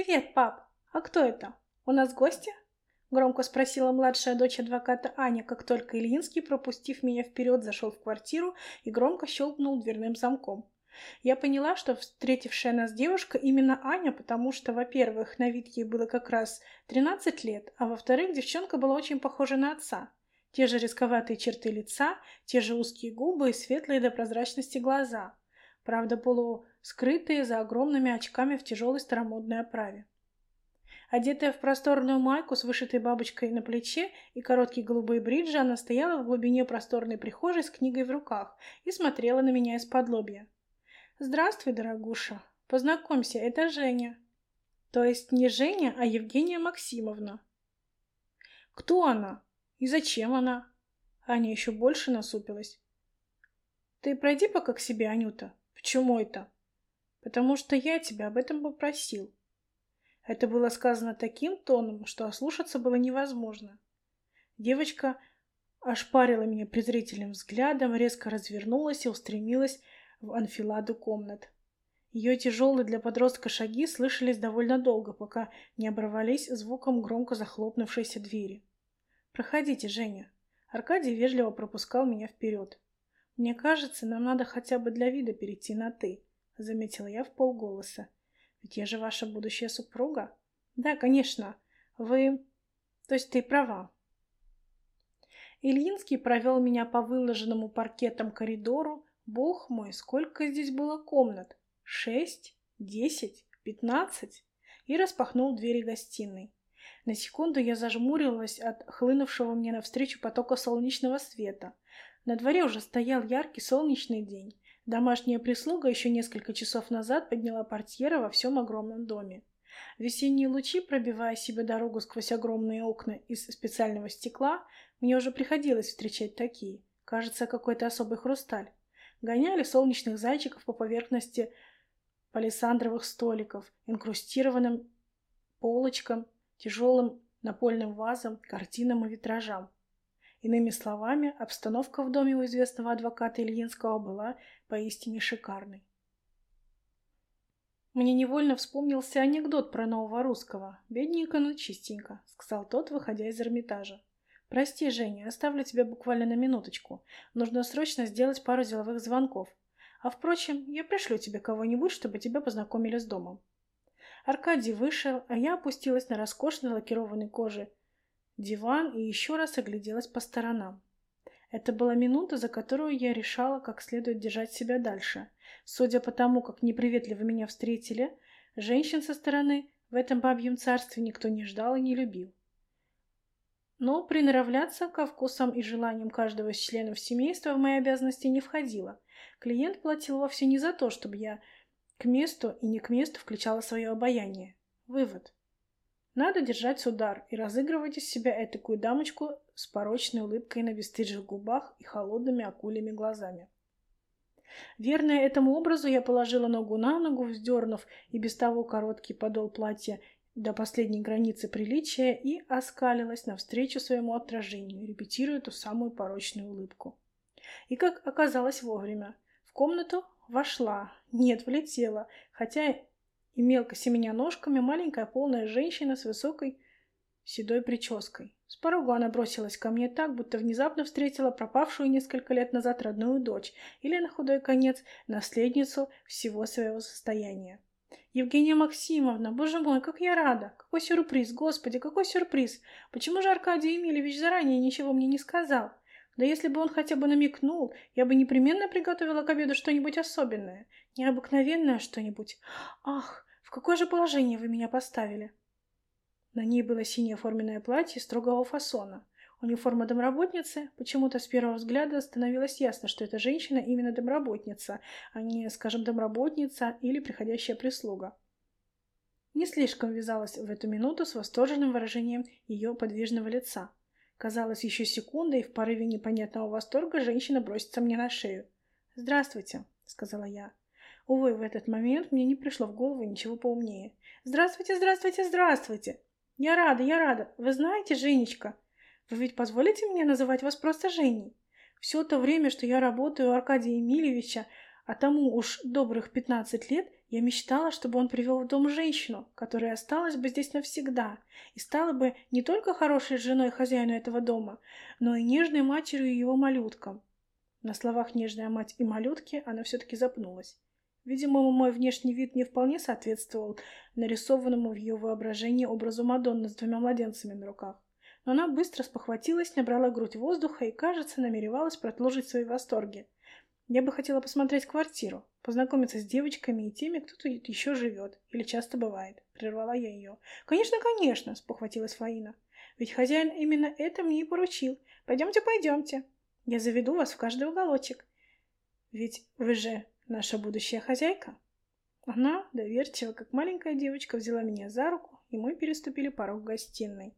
«Привет, пап! А кто это? У нас гости?» Громко спросила младшая дочь адвоката Аня, как только Ильинский, пропустив меня вперед, зашел в квартиру и громко щелкнул дверным замком. Я поняла, что встретившая нас девушка именно Аня, потому что, во-первых, на вид ей было как раз 13 лет, а во-вторых, девчонка была очень похожа на отца. Те же рисковатые черты лица, те же узкие губы и светлые до прозрачности глаза. Правда, полускрытые за огромными очками в тяжелой старомодной оправе. Одетая в просторную майку с вышитой бабочкой на плече и короткие голубые бриджи, она стояла в глубине просторной прихожей с книгой в руках и смотрела на меня из-под лобья. «Здравствуй, дорогуша. Познакомься, это Женя». То есть не Женя, а Евгения Максимовна. «Кто она? И зачем она?» Аня еще больше насупилась. «Ты пройди пока к себе, Анюта. Почему это?» «Потому что я тебя об этом попросил». Это было сказано таким тоном, что ослушаться было невозможно. Девочка ошпарила меня презрительным взглядом, резко развернулась и устремилась в анфиладу комнат. Ее тяжелые для подростка шаги слышались довольно долго, пока не оборвались звуком громко захлопнувшейся двери. «Проходите, Женя». Аркадий вежливо пропускал меня вперед. «Мне кажется, нам надо хотя бы для вида перейти на «ты», — заметила я в полголоса. Ведь я же ваша будущая супруга. Да, конечно. Вы... То есть ты права. Ильинский провел меня по выложенному паркетом коридору. Бог мой, сколько здесь было комнат? Шесть? Десять? Пятнадцать? И распахнул двери гостиной. На секунду я зажмурилась от хлынувшего мне навстречу потока солнечного света. На дворе уже стоял яркий солнечный день. Домашняя прислуга еще несколько часов назад подняла портьеры во всем огромном доме. Весенние лучи, пробивая себе дорогу сквозь огромные окна из специального стекла, мне уже приходилось встречать такие. Кажется, какой-то особый хрусталь. Гоняли солнечных зайчиков по поверхности палисандровых столиков, инкрустированным полочкам, тяжелым напольным вазам, картинам и витражам. Иными словами, обстановка в доме у известного адвоката Ильинского была поистине шикарной. Мне невольно вспомнился анекдот про нового русского. «Бедненько, но чистенько», — сказал тот, выходя из Эрмитажа. «Прости, Женя, оставлю тебя буквально на минуточку. Нужно срочно сделать пару деловых звонков. А впрочем, я пришлю тебе кого-нибудь, чтобы тебя познакомили с домом». Аркадий вышел, а я опустилась на роскошной лакированной коже диван и еще раз огляделась по сторонам. Это была минута, за которую я решала, как следует держать себя дальше. Судя по тому, как неприветливо меня встретили, женщин со стороны в этом бабьем царстве никто не ждал и не любил. Но приноравляться ко вкусам и желаниям каждого из членов семейства в мои обязанности не входило. Клиент платил вовсе не за то, чтобы я к месту и не к месту включала свое обаяние. Вывод. Надо держать удар и разыгрывать из себя этакую дамочку с порочной улыбкой на бесстыжих губах и холодными акульями глазами. Верная этому образу, я положила ногу на ногу, вздернув и без того короткий подол платья до последней границы приличия и оскалилась навстречу своему отражению, репетируя ту самую порочную улыбку. И как оказалось вовремя, в комнату вошла, нет, влетела, хотя и мелко семеня ножками маленькая полная женщина с высокой седой прической. С порога она бросилась ко мне так, будто внезапно встретила пропавшую несколько лет назад родную дочь или, на худой конец, наследницу всего своего состояния. «Евгения Максимовна, боже мой, как я рада! Какой сюрприз, господи, какой сюрприз! Почему же Аркадий Емельевич заранее ничего мне не сказал? Да если бы он хотя бы намекнул, я бы непременно приготовила к обеду что-нибудь особенное, необыкновенное что-нибудь. Ах, в какое же положение вы меня поставили? На ней было синее форменное платье строгого фасона. Униформа домработницы. Почему-то с первого взгляда становилось ясно, что эта женщина именно домработница, а не, скажем, домработница или приходящая прислуга. Не слишком вязалась в эту минуту с восторженным выражением ее подвижного лица. Казалось, еще секунда, и в порыве непонятного восторга женщина бросится мне на шею. «Здравствуйте», — сказала я. Увы, в этот момент мне не пришло в голову ничего поумнее. «Здравствуйте, здравствуйте, здравствуйте!» «Я рада, я рада. Вы знаете, Женечка, вы ведь позволите мне называть вас просто Женей? Все то время, что я работаю у Аркадия Емельевича, А тому уж добрых 15 лет я мечтала, чтобы он привел в дом женщину, которая осталась бы здесь навсегда и стала бы не только хорошей женой хозяину этого дома, но и нежной матерью его малюткам. На словах «нежная мать» и «малютки» она все-таки запнулась. Видимо, мой внешний вид не вполне соответствовал нарисованному в ее воображении образу Мадонны с двумя младенцами на руках. Но она быстро спохватилась, набрала грудь воздуха и, кажется, намеревалась продолжить свои восторги. Я бы хотела посмотреть квартиру, познакомиться с девочками и теми, кто тут еще живет или часто бывает. Прервала я ее. «Конечно, конечно!» — спохватилась Фаина. «Ведь хозяин именно это мне и поручил. Пойдемте, пойдемте. Я заведу вас в каждый уголочек. Ведь вы же наша будущая хозяйка». Она, доверчиво, как маленькая девочка, взяла меня за руку, и мы переступили порог гостиной.